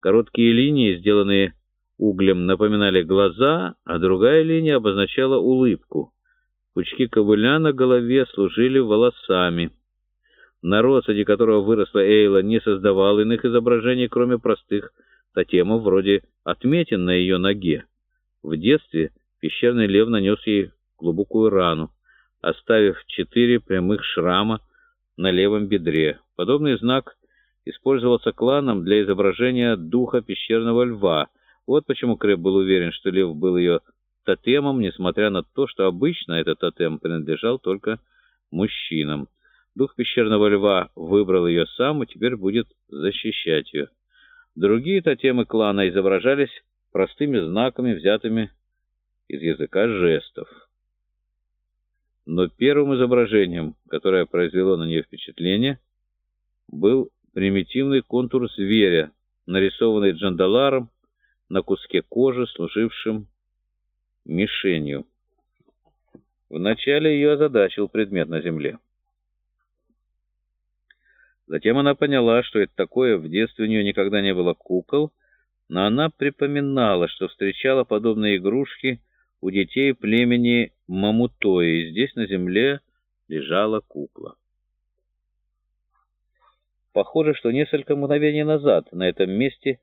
Короткие линии, сделанные углем, напоминали глаза, а другая линия обозначала улыбку. Пучки ковыля на голове служили волосами. Народ, среди которого выросла Эйла, не создавал иных изображений, кроме простых тотемов, вроде отметин на ее ноге. В детстве пещерный лев нанес ей глубокую рану, оставив четыре прямых шрама на левом бедре. Подобный знак использовался кланом для изображения духа пещерного льва. Вот почему Крэб был уверен, что лев был ее тотемом, несмотря на то, что обычно этот тотем принадлежал только мужчинам. Дух пещерного льва выбрал ее сам и теперь будет защищать ее. Другие тотемы клана изображались простыми знаками, взятыми из языка жестов. Но первым изображением, которое произвело на нее впечатление, был примитивный контур зверя, нарисованный Джандаларом на куске кожи, служившем мишенью. Вначале ее озадачил предмет на земле. Затем она поняла, что это такое, в детстве у нее никогда не было кукол, но она припоминала, что встречала подобные игрушки у детей племени Мамутои, и здесь на земле лежала кукла. Похоже, что несколько мгновений назад на этом месте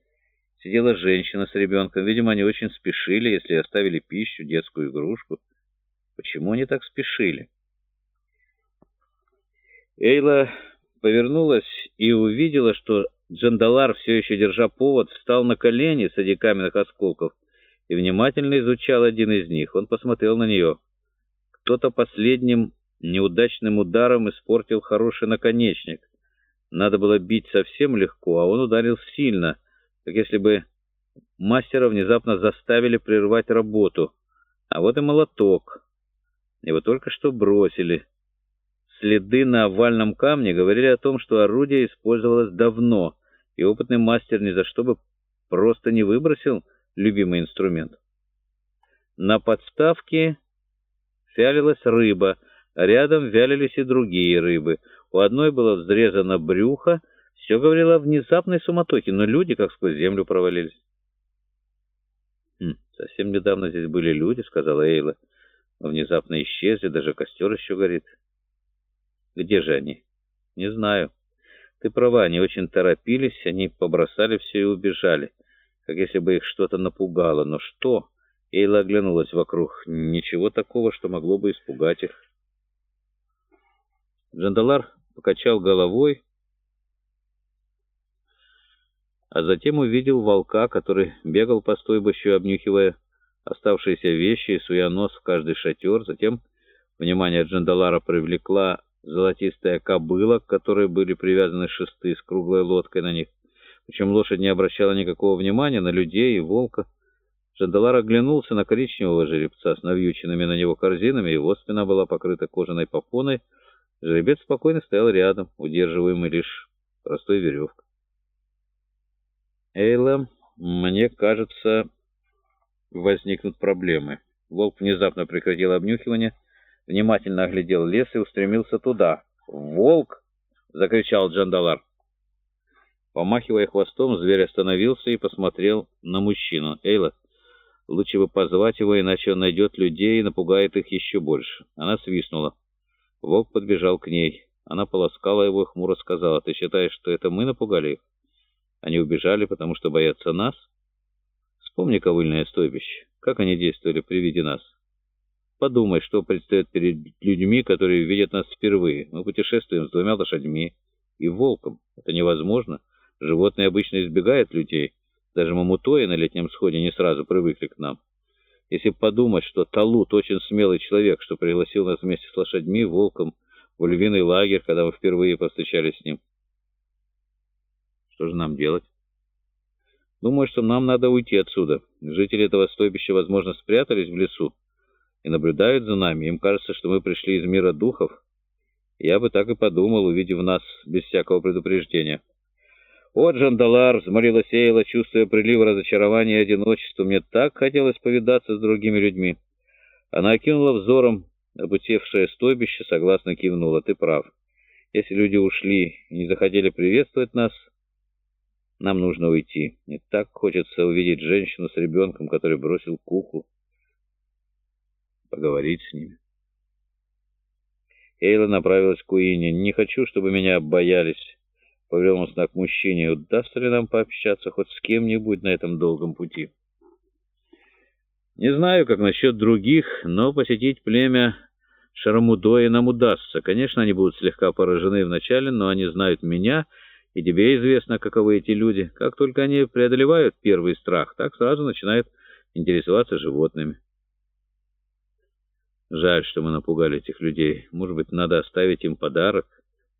сидела женщина с ребенком. Видимо, они очень спешили, если оставили пищу, детскую игрушку. Почему они так спешили? Эйла повернулась и увидела, что Джандалар, все еще держа повод, встал на колени среди каменных осколков и внимательно изучал один из них. Он посмотрел на нее. Кто-то последним неудачным ударом испортил хороший наконечник. Надо было бить совсем легко, а он ударил сильно, как если бы мастера внезапно заставили прервать работу. А вот и молоток. Его только что бросили. Следы на овальном камне говорили о том, что орудие использовалось давно, и опытный мастер ни за что бы просто не выбросил любимый инструмент. На подставке фялилась рыба, рядом вялились и другие рыбы. У одной было взрезано брюхо, все говорило о внезапной суматохе, но люди как сквозь землю провалились. «Хм, «Совсем недавно здесь были люди», — сказала Эйла. «Внезапно исчезли, даже костер еще горит». Где же они? Не знаю. Ты права, они очень торопились, они побросали все и убежали, как если бы их что-то напугало. Но что? Эйла оглянулась вокруг. Ничего такого, что могло бы испугать их. Джандалар покачал головой, а затем увидел волка, который бегал по стойбищу, обнюхивая оставшиеся вещи суя нос в каждый шатер. Затем внимание Джандалара привлекла золотистая кобыла, к которой были привязаны шесты с круглой лодкой на них. Причем лошадь не обращала никакого внимания на людей и волка. Жандалар оглянулся на коричневого жеребца с навьюченными на него корзинами, его спина была покрыта кожаной попоной. Жеребец спокойно стоял рядом, удерживаемый лишь простой веревкой. «Эйла, мне кажется, возникнут проблемы». Волк внезапно прекратил обнюхивание — внимательно оглядел лес и устремился туда. «Волк!» — закричал Джандалар. Помахивая хвостом, зверь остановился и посмотрел на мужчину. «Эйла, лучше бы позвать его, иначе он найдет людей и напугает их еще больше». Она свистнула. Волк подбежал к ней. Она полоскала его и хмуро сказала, «Ты считаешь, что это мы напугали их? Они убежали, потому что боятся нас? Вспомни ковыльное стойбище. Как они действовали при виде нас?» Подумай, что предстоит перед людьми, которые видят нас впервые. Мы путешествуем с двумя лошадьми и волком. Это невозможно. Животные обычно избегают людей. Даже мамутои на летнем сходе не сразу привыкли к нам. Если подумать, что Талут очень смелый человек, что пригласил нас вместе с лошадьми, волком, в львиный лагерь, когда мы впервые повстречались с ним. Что же нам делать? Думаю, что нам надо уйти отсюда. Жители этого стойбища, возможно, спрятались в лесу и наблюдают за нами. Им кажется, что мы пришли из мира духов. Я бы так и подумал, увидев нас без всякого предупреждения. «О, Джандалар!» — взмолилась Эйла, чувствуя прилив разочарования и одиночества. «Мне так хотелось повидаться с другими людьми». Она окинула взором обутевшее стойбище, согласно кивнула. «Ты прав. Если люди ушли и не захотели приветствовать нас, Нам нужно уйти. Не так хочется увидеть женщину с ребенком, который бросил куклу. Поговорить с ними. Эйла направилась к Уине. «Не хочу, чтобы меня боялись». Повернулся к мужчине. «Удастся ли нам пообщаться хоть с кем-нибудь на этом долгом пути?» «Не знаю, как насчет других, но посетить племя Шарамудои нам удастся. Конечно, они будут слегка поражены вначале, но они знают меня, и тебе известно, каковы эти люди. Как только они преодолевают первый страх, так сразу начинают интересоваться животными». Жаль, что мы напугали этих людей. Может быть, надо оставить им подарок,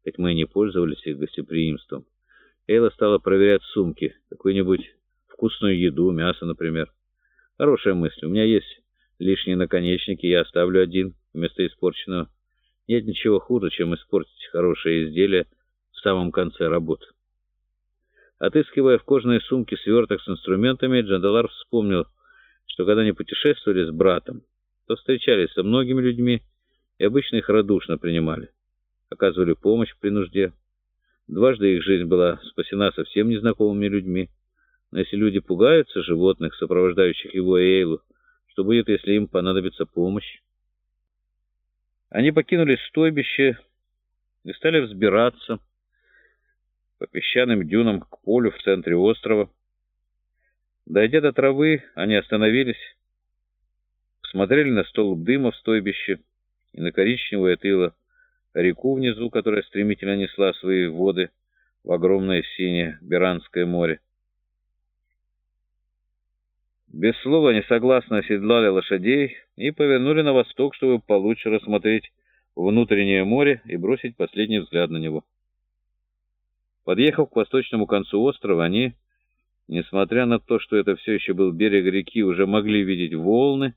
хоть мы и не пользовались их гостеприимством. Эйла стала проверять сумки, какую-нибудь вкусную еду, мясо, например. Хорошая мысль. У меня есть лишние наконечники, я оставлю один вместо испорченного. Нет ничего хуже, чем испортить хорошее изделие в самом конце работы. Отыскивая в кожаной сумке сверток с инструментами, Джандалар вспомнил, что когда они путешествовали с братом, то встречались со многими людьми и обычно их радушно принимали, оказывали помощь при нужде. Дважды их жизнь была спасена совсем незнакомыми людьми. Но если люди пугаются животных, сопровождающих его Эйлу, что будет, если им понадобится помощь? Они покинули стойбище и стали взбираться по песчаным дюнам к полю в центре острова. Дойдя до травы, они остановились, смотрели на столб дыма в стойбище и на коричневое тыло реку внизу, которая стремительно несла свои воды в огромное синее Беранское море. Без слова несогласно оседлали лошадей и повернули на восток, чтобы получше рассмотреть внутреннее море и бросить последний взгляд на него. Подъехав к восточному концу острова, они, несмотря на то, что это все еще был берег реки, уже могли видеть волны,